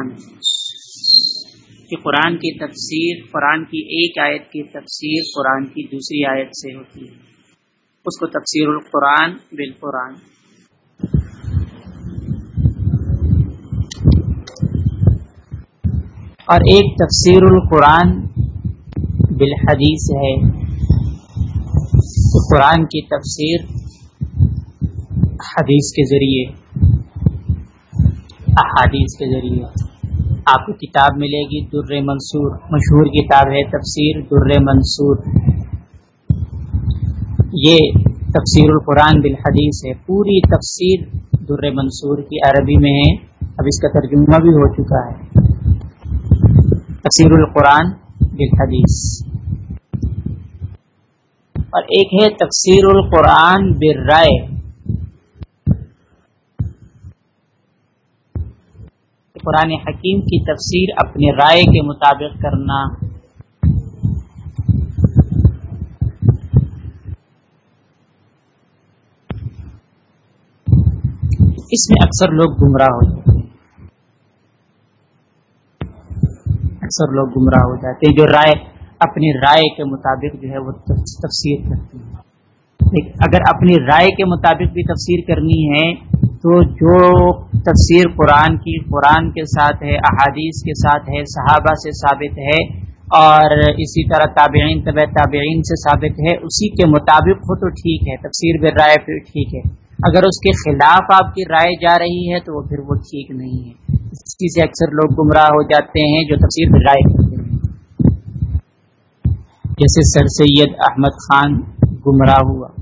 القرآن کہ قرآن کی تفسیر، قرآن کی ایک آیت کی تفسیر قرآن کی دوسری آیت سے ہوتی ہے۔ اس کو تفسیر القرآن بالقرآن۔ اور ایک تفسیر القرآن بالحدیث ہے۔ قرآن کی تفسیر حدیث کے ذریعے۔ احادیث کے ذریعے۔ آپ کو کتاب ملے گی در منصور، مشہور کتاب ہے تفسیر در منصور۔ یہ تفسیر القرآن بالحدیث ہے۔ پوری تفسیر در منصور کی عربی میں ہے۔ اب اس کا ترجمہ بھی ہو چکا ہے۔ تفسیر القرآن بالحدیث۔ اور ایک ہے تفسیر القرآن برائے قرآن حکیم کی تفسیر اپنے رائے کے مطابق کرنا۔ اس میں اکثر لوگ گمراہ ہو جاتے ہیں۔ اکثر لوگ گمراہ ہو جاتے ہیں جو رائے، اپنی رائے کے مطابق جو ہے وہ تفسیر کرتی ہے اگر اپنی رائے کے مطابق بھی تفسیر کرنی ہے تو جو تفسیر قرآن کی، قرآن کے ساتھ ہے، احادیث کے ساتھ ہے، صحابہ سے ثابت ہے اور اسی طرح تابعین، طب تابعین سے ثابت ہے، اسی کے مطابق ہو تو ٹھیک ہے، تفسیر بے رائے پھر ٹھیک ہے۔ اگر اس کے خلاف آپ کی رائے جا رہی ہے تو وہ پھر وہ ٹھیک نہیں ہے۔ اسی سے اکثر لوگ گمراہ ہو جاتے ہیں جو تفسیر بے رائے کرتے ہیں۔ جیسے سر سید احمد خان گمراہ ہوا۔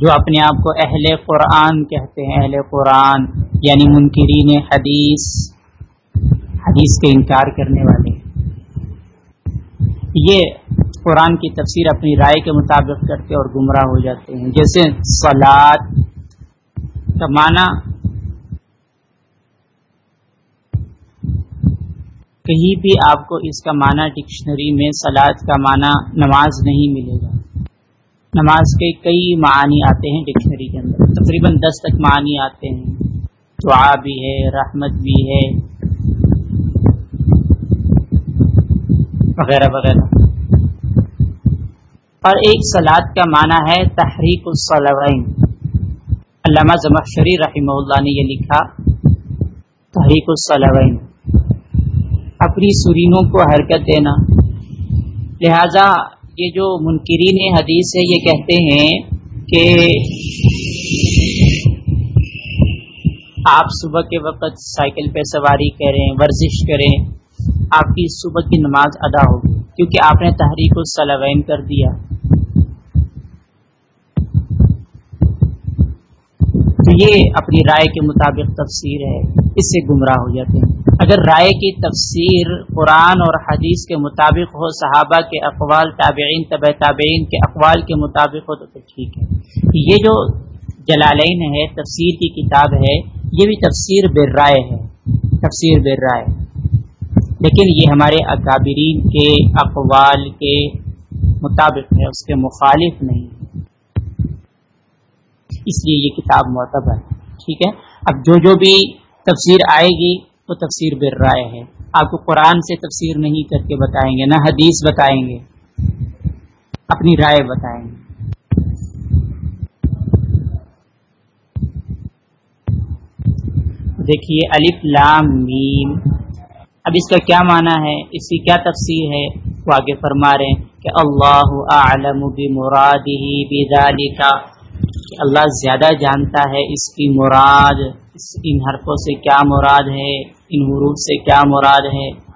جو اپنے آپ کو اہل قرآن کہتے ہیں، اہل قرآن یعنی منکرین حدیث حدیث کے انکار کرنے والے۔ یہ قرآن کی تفسیر اپنی رائے کے مطابق کرتے اور گمراہ ہو جاتے ہیں۔ جیسے سلاد کا معنی کہیں بھی آپ کو اس کا معنی ڈکشنری میں سلاد کا معنی نماز نہیں ملے گا۔ نماز کے کئی معنی آتے ہیں ڈکشنری کے اندر۔ تقریباً دس تک معنی آتے ہیں۔ دعا بھی ہے، رحمت بھی ہے، وغیرہ وغیرہ۔ اور ایک سلاد کا معنی ہے تحریک الصلوین۔ علامہ زمخشری رحمہ اللہ نے یہ لکھا، تحریک الصلوین۔ اپنی سرینوں کو حرکت دینا۔ لہذا یہ جو منکرین حدیث ہے، یہ کہتے ہیں کہ آپ صبح کے وقت سائیکل پہ سواری کریں، ورزش کریں، آپ کی صبح کی نماز ادا ہوگی، کیونکہ آپ نے تحریک الصلوین کر دیا۔ تو یہ اپنی رائے کے مطابق تفسیر ہے، اس سے گمراہ ہو جاتے ہیں۔ اگر رائے کی تفسیر قرآن اور حدیث کے مطابق ہو، صحابہ کے اقوال، تابعین طب تابعین کے اقوال کے مطابق ہو، تو پھر ٹھیک ہے۔ یہ جو جلالین ہے، تفسیر کی کتاب ہے، یہ بھی تفسیر بر رائے ہے۔ تفسیر بر رائے۔ لیکن یہ ہمارے اکابرین کے اقوال کے مطابق ہے، اس کے مخالف نہیں۔ اس لیے یہ کتاب معتبر ہے۔ ٹھیک ہے؟ اب جو جو بھی تفسیر آئے گی، وہ تفسیر بر رائے ہے۔ آپ کو قرآن سے تفسیر نہیں کر کے بتائیں گے، نہ حدیث بتائیں گے، اپنی رائے بتائیں گے۔ دیکھیے، الف لام میم۔ اب اس کا کیا معنی ہے؟ اس کی کیا تفسیر ہے؟ وہ آگے فرما رہے ہیں کہ اللہ عالم بمرادہ بذالک کہ اللہ زیادہ جانتا ہے اس کی مراد، اس ان حرفوں سے کیا مراد ہے، ان حروف سے کیا مراد ہے۔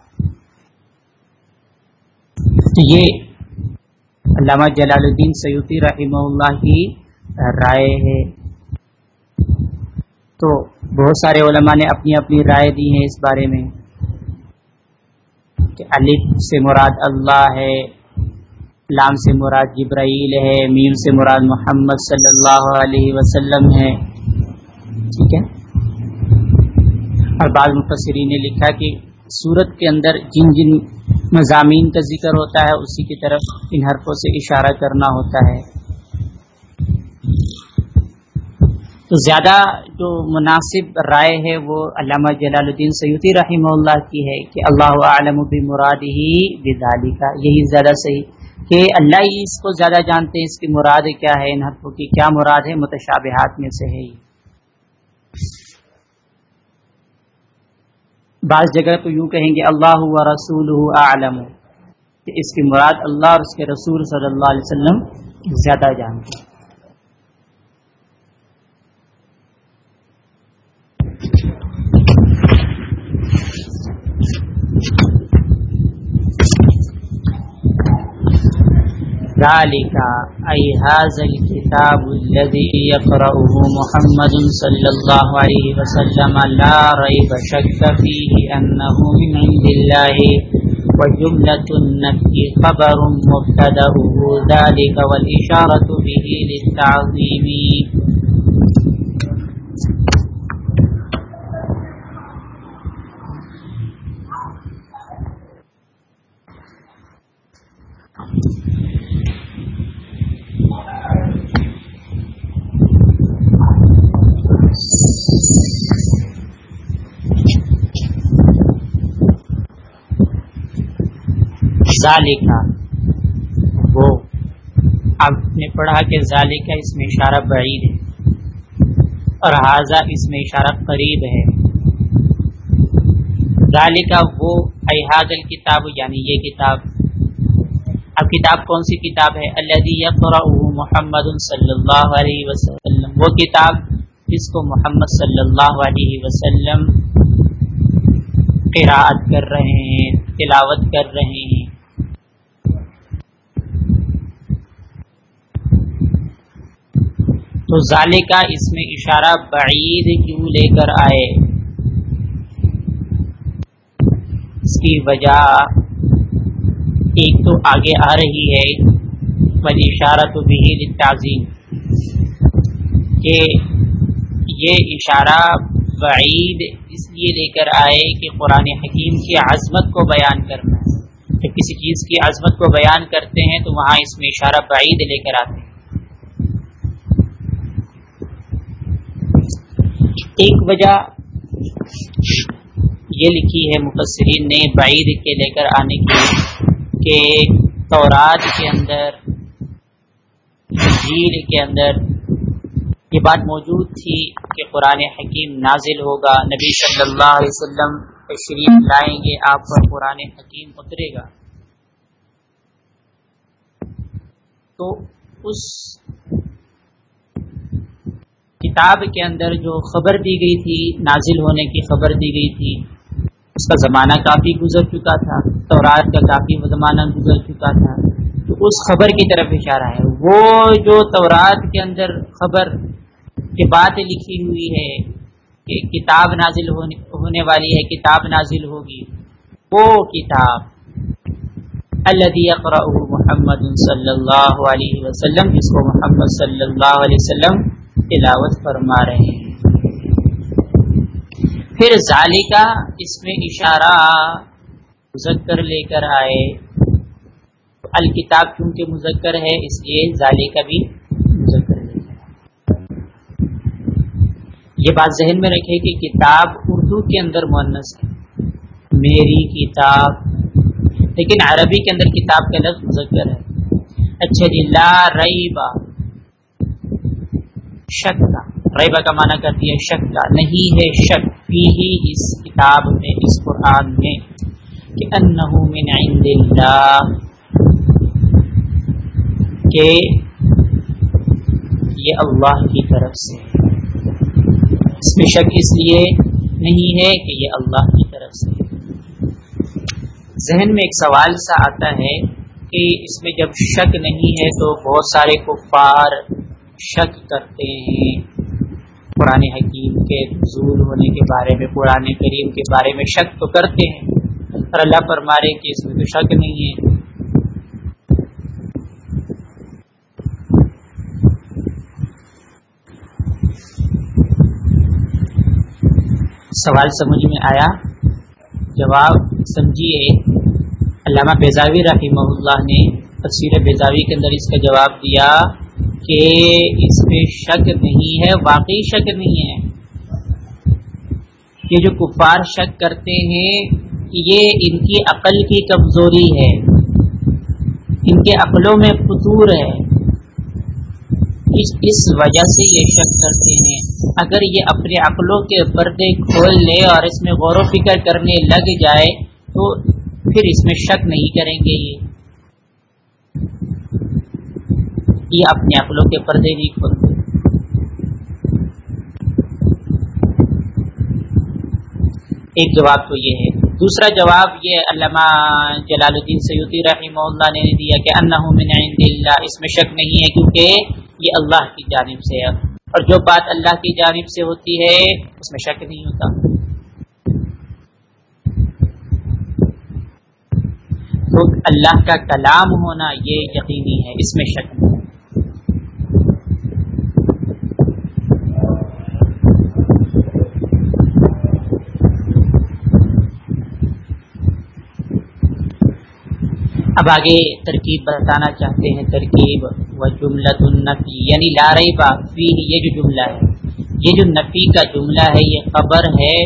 تو یہ علامہ جلال الدین سیوتی رحمہ اللہ کی رائے ہے۔ تو بہت سارے علماء نے اپنی اپنی رائے دی ہے اس بارے میں کہ الف سے مراد اللہ ہے۔ لام سے مراد جبرائیل ہے، میم سے مراد محمد صلی اللہ علیہ وسلم ہے۔ ٹھیک ہے؟ اور بعض مفسرین نے لکھا کہ سورت کے اندر جن جن مضامین کا ذکر ہوتا ہے، اسی کی طرف ان حرفوں سے اشارہ کرنا ہوتا ہے۔ تو زیادہ جو مناسب رائے ہے وہ علامہ جلال الدین سیدی رحمہ اللہ کی ہے کہ اللہ عالم مراد ہی بدالی کا یہی زیادہ صحیح کہ اللہ ہی اس کو زیادہ جانتے ہیں، اس کی مراد کیا ہے؟ ان حرفوں کی کیا مراد ہے؟ متشابہات میں سے ہے بعض جگہ تو یوں کہیں گے، اللہ و رسول عالم کہ اس کی مراد اللہ اور اس کے رسول صلی اللہ علیہ وسلم زیادہ جانتے ہیں۔ ذلك، أي هذا الكتاب الذي يقرأه محمد صلى الله عليه وسلم، لا ريب شك فيه أنه من عند الله، وجملة النفي خبر مبتدأه ذلك، والإشارة به للتعظيم. ذالکا وہ آپ نے پڑھا کہ ذالکا اس میں اشارہ بعید ہے اور حاضہ اس میں اشارہ قریب ہے۔ ذالکا وہ احاظ الکتاب یعنی یہ کتاب۔ اب کتاب کون سی کتاب ہے؟ اللہ محمد صلی اللہ علیہ وسلم۔ وہ کتاب جس کو محمد صلی اللہ علیہ وسلم قراءت کر رہے ہیں، تلاوت کر رہے ہیں۔ تو ظالے کا اس میں اشارہ بعید کیوں لے کر آئے؟ اس کی وجہ ایک تو آگے آ رہی ہے بلی اشارہ تو بھی تعظیم کہ یہ اشارہ بعید اس لیے لے کر آئے کہ قرآن حکیم کی عظمت کو بیان کرنا ہے۔ جب کسی چیز کی عظمت کو بیان کرتے ہیں تو وہاں اس میں اشارہ بعید لے کر آتے ہیں۔ ایک وجہ یہ لکھی ہے مفسرین نے بعید کے لے کر آنے کی کہ تورات کے اندر جھیل کے اندر یہ بات موجود تھی کہ قرآن حکیم نازل ہوگا، نبی صلی اللہ علیہ وسلم تشریف لائیں گے، آپ پر قرآن حکیم اترے گا۔ تو اس کتاب کے اندر جو خبر دی گئی تھی، نازل ہونے کی خبر دی گئی تھی، اس کا زمانہ کافی گزر چکا تھا، تورات کا کافی زمانہ گزر چکا تھا۔ تو اس خبر کی طرف اشارہ ہے۔ وہ جو تورات کے اندر خبر کی بات لکھی ہوئی ہے کہ کتاب نازل ہونے والی ہے، کتاب نازل ہوگی، وہ کتاب اللہ محمد صلی اللہ علیہ وسلم، جس کو محمد صلی اللہ علیہ وسلم تلاوت فرما رہے ہیں۔ پھر ظالی اس میں اشارہ مذکر لے کر آئے۔ الکتاب کیونکہ مذکر ہے، اس لیے ظالی کا بھی مذکر لے کر یہ بات ذہن میں رکھے کہ کتاب اردو کے اندر مونس ہے۔ میری کتاب۔ لیکن عربی کے اندر کتاب کا لفظ مذکر ہے۔ اچھا جی لا رئی با شک کا۔ ریبا کا معنی کرتی ہے شک کا۔ نہیں ہے شک۔ فی ہی اس کتاب میں، اس قرآن میں کہ انہو من عند اللہ کہ یہ اللہ کی طرف سے اس میں شک اس لیے نہیں ہے کہ یہ اللہ کی طرف سے ذہن میں ایک سوال سا آتا ہے کہ اس میں جب شک نہیں ہے تو بہت سارے کفار شک کرتے ہیں۔ قرآن حکیم کے حضور ہونے کے بارے میں، قرآن کریم کے بارے میں شک تو کرتے ہیں اور اللہ پر مارے کہ اس میں تو شک نہیں ہے۔ سوال سمجھ میں آیا؟ جواب سمجھیے۔ علامہ بیزاوی رحمہ اللہ نے تفسیر بیزاوی کے اندر اس کا جواب دیا۔ کہ اس میں شک نہیں ہے، واقعی شک نہیں ہے۔ یہ جو کفار شک کرتے ہیں، یہ ان کی عقل کی کمزوری ہے۔ ان کے عقلوں میں فطور ہے۔ اس اس وجہ سے یہ شک کرتے ہیں۔ اگر یہ اپنے عقلوں کے پردے کھول لے اور اس میں غور و فکر کرنے لگ جائے، تو پھر اس میں شک نہیں کریں گے یہ۔ یہ اپنے عقلوں کے پردے نہیں کھولتے ایک جواب تو یہ ہے۔ دوسرا جواب یہ علامہ جلال الدین سیدی رحمہ اللہ نے دیا کہ من عند اللہ، اس میں شک نہیں ہے کیونکہ یہ اللہ کی جانب سے ہے۔ اور جو بات اللہ کی جانب سے ہوتی ہے، اس میں شک نہیں ہوتا۔ تو اللہ کا کلام ہونا یہ یقینی ہے، اس میں شک نہیں۔ اب آگے ترکیب بتانا چاہتے ہیں، ترکیب و جملہ النفی یعنی لا فی، یہ جو جملہ ہے، یہ جو نفی کا جملہ ہے، یہ خبر ہے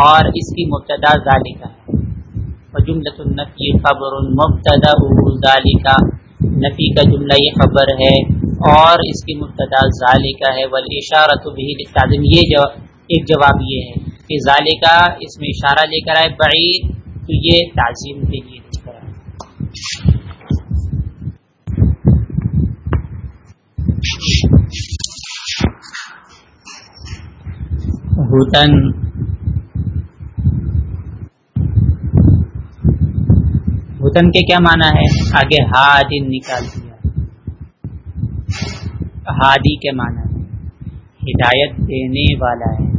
اور اس کی مبتدا ذالکہ ہے۔ و جملۃ النفی خبر مبتدا ذالکہ نفی کا جملہ یہ خبر ہے اور اس کی مبتدا ذالکہ ہے۔ والاشارۃ به للتعظیم یہ جو ایک جواب یہ ہے کہ ذالکہ اس میں اشارہ لے کر آئے، بعید، تو یہ تعظیم کے لیے۔ ہدن ہدن کے کیا معنی ہے؟ آگے ہادن نکال دیا۔ ہادی کے معنی ہے۔ ہدایت دینے والا ہے۔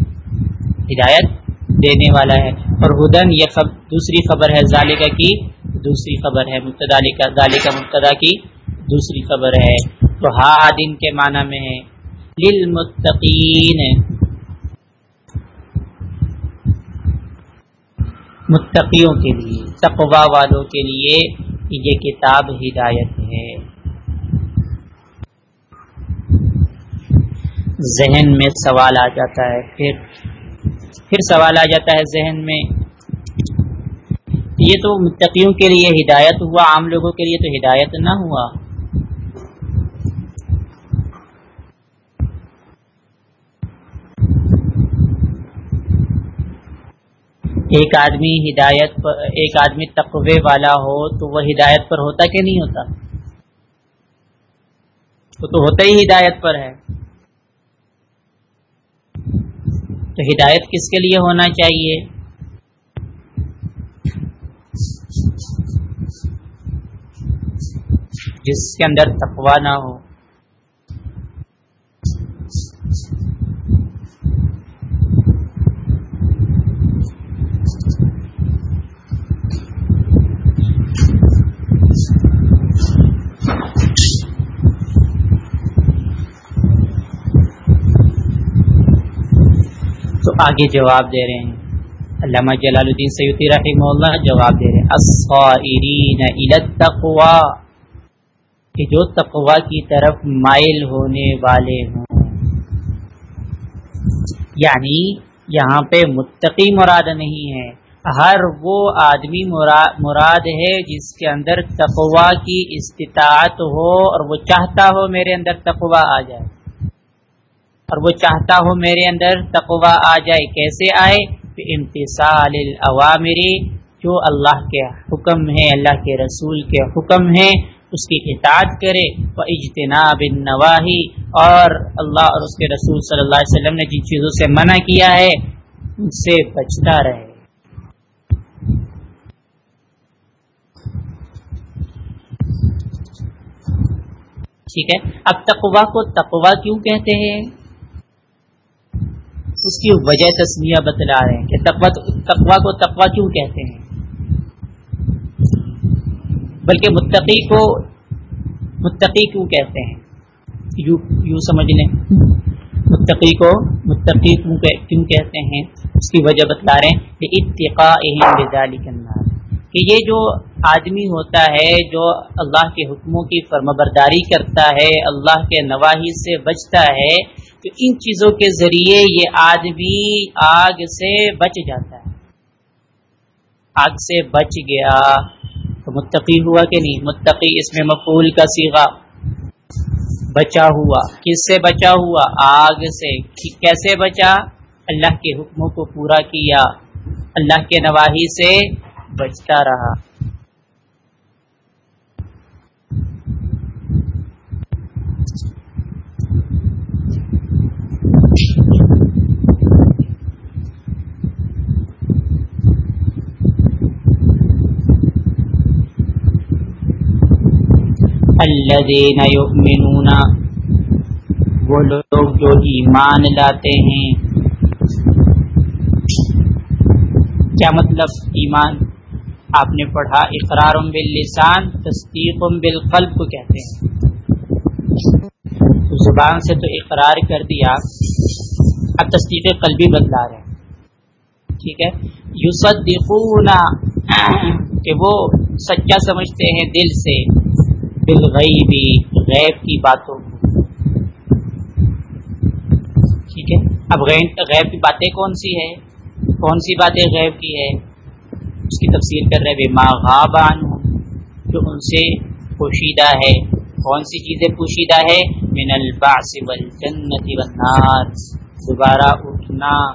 ہدایت دینے والا ہے۔ اور ہدن یہ خب، دوسری خبر ہے ذالکہ کی، دوسری خبر ہے مبتدا ذالکہ مبتدا کی دوسری خبر ہے۔ تو ہادن کے معنی میں ہے۔ للمتقین۔ متقیوں کے لیے تقوا والوں کے لیے یہ کتاب ہدایت ہے۔ ذہن میں سوال آ جاتا ہے، پھر پھر سوال آ جاتا ہے ذہن میں۔ یہ تو متقیوں کے لیے ہدایت ہوا، عام لوگوں کے لیے تو ہدایت نہ ہوا۔ ایک آدمی ہدایت پر ایک آدمی تقوی والا ہو تو وہ ہدایت پر ہوتا کہ نہیں ہوتا؟ تو تو ہوتا ہی ہدایت پر ہے۔ تو ہدایت کس کے لیے ہونا چاہیے؟ جس کے اندر تقوا نہ ہو۔ آگے جواب دے رہے ہیں۔ علامہ جلال الدین سیدی رحمہ اللہ جواب دے رہے ہیں۔ کہ جو تقوا کی طرف مائل ہونے والے ہوں۔ یعنی یہاں پہ متقی مراد نہیں ہے۔ ہر وہ آدمی مراد ہے جس کے اندر تقوا کی استطاعت ہو اور وہ چاہتا ہو میرے اندر تقوا آ جائے۔ اور وہ چاہتا ہو میرے اندر تقوا آ جائے، کیسے آئے؟ امتصال العوامری جو اللہ کے حکم ہے اللہ کے رسول کے حکم ہے اس کی اطاعت کرے۔ وہ اجتناب نواحی اور اللہ اور اس کے رسول صلی اللہ علیہ وسلم نے جن چیزوں سے منع کیا ہے، ان سے بچتا رہے۔ ٹھیک ہے؟ اب تقوا کو تقوا کیوں کہتے ہیں؟ اس کی وجہ تسمیہ بتلا رہے ہیں کہ تقوا کو تقوا کیوں کہتے ہیں؟ بلکہ متقی کو متقی کیوں کہتے ہیں؟ یوں یوں سمجھ لیں۔ متقی کو متقی کیوں کہتے ہیں؟ اس کی وجہ بتلا رہے ہیں کہ اتقاء کہ یہ جو آدمی ہوتا ہے، جو اللہ کے حکموں کی فرمبرداری کرتا ہے، اللہ کے نواحی سے بچتا ہے تو ان چیزوں کے ذریعے یہ آدمی آگ سے بچ جاتا ہے۔ آگ سے بچ گیا۔ تو متقی ہوا کہ نہیں؟ متقی اس میں مقول کا سیگا بچا ہوا۔ کس سے بچا ہوا؟ آگ سے۔ کیسے بچا؟ اللہ کے حکموں کو پورا کیا۔ اللہ کے نواحی سے بچتا رہا۔ الذين يؤمنون. وہ لوگ جو ایمان لاتے ہیں. کیا مطلب ایمان؟ آپ نے پڑھا اقرار باللسان تصدیق بالقلب کو کہتے ہیں. زبان سے تو اقرار کر دیا، اب تصدیق قلبی بدلا رہے ٹھیک ہے؟ یوسدقون کہ وہ سچا سمجھتے ہیں دل سے. بالغیبی غیب کی باتوں کو۔ ٹھیک ہے؟ اب غیب کی باتیں کون سی ہے کون سی باتیں غیب کی ہے اس کی تفسیر کر رہے ماں غابان جو ان سے پوشیدہ ہے۔ کون سی چیزیں پوشیدہ ہے من الباس والجنت والنار دوبارہ اٹھنا۔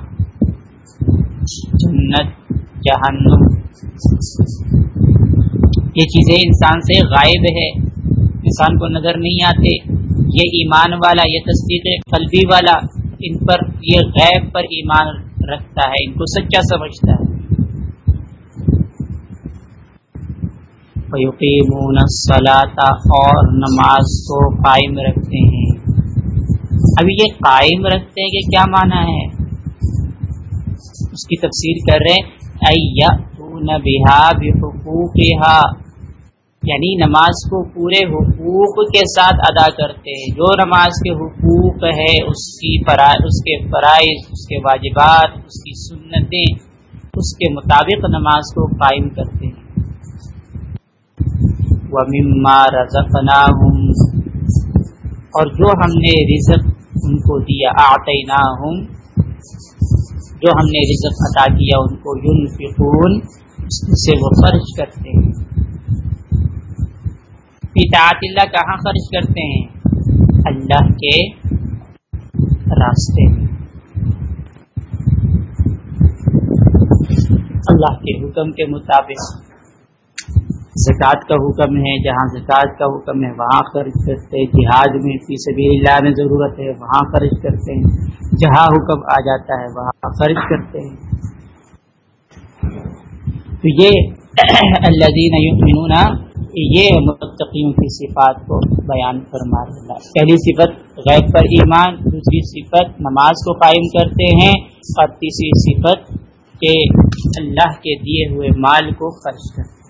جنت، جہنم۔ یہ چیزیں انسان سے غائب ہے انسان کو نظر نہیں آتے، یہ ایمان والا، یہ تصدیق قلبی والا، ان پر، یہ غیب پر ایمان رکھتا ہے، ان کو سچا سمجھتا ہے۔ فیقیمون اور نماز کو قائم رکھتے ہیں۔ ابھی یہ قائم رکھتے ہیں کہ کیا مانا ہے؟ اس کی تفسیر کر رہے ہیں حقوق یعنی نماز کو پورے حقوق کے ساتھ ادا کرتے ہیں۔ جو نماز کے حقوق ہے اس کی اس کے فرائض، اس کے واجبات، اس کی سنتیں، اس کے مطابق نماز کو قائم کرتے ہیں۔ وہ مما رضف اور جو ہم نے رزق ان کو دیا آتے جو ہم نے رزق عطا کیا، ان کو یون سے وہ خرچ کرتے ہیں۔ اطاعت اللہ کہاں خرچ کرتے ہیں اللہ کے راستے اللہ کے حکم کے مطابق زکوٰۃ کا حکم ہے، جہاں زکوٰۃ کا حکم ہے، وہاں خرچ کرتے ہیں۔ جہاد میں فی سبیل اللہ میں ضرورت ہے، وہاں خرچ کرتے ہیں۔ جہاں حکم آ جاتا ہے، وہاں خرچ کرتے ہیں۔ تو یہ اللہ دین یہ متقیوں کی صفات کو بیان فرما رہا پہلی صفت غیب پر ایمان، دوسری صفت نماز کو قائم کرتے ہیں، اور تیسری صفت کہ اللہ کے دیے ہوئے مال کو خرچ کرتے ہیں۔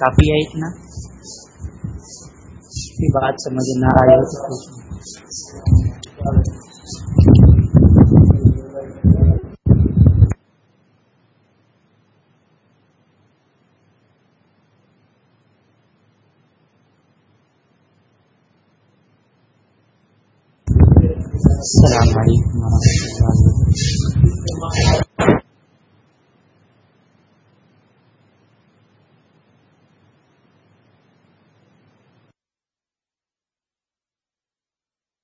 کافی ہے اتنا۔ کی بات سمجھ نہ آئے۔ تو السلام علیکم ورحمۃ اللہ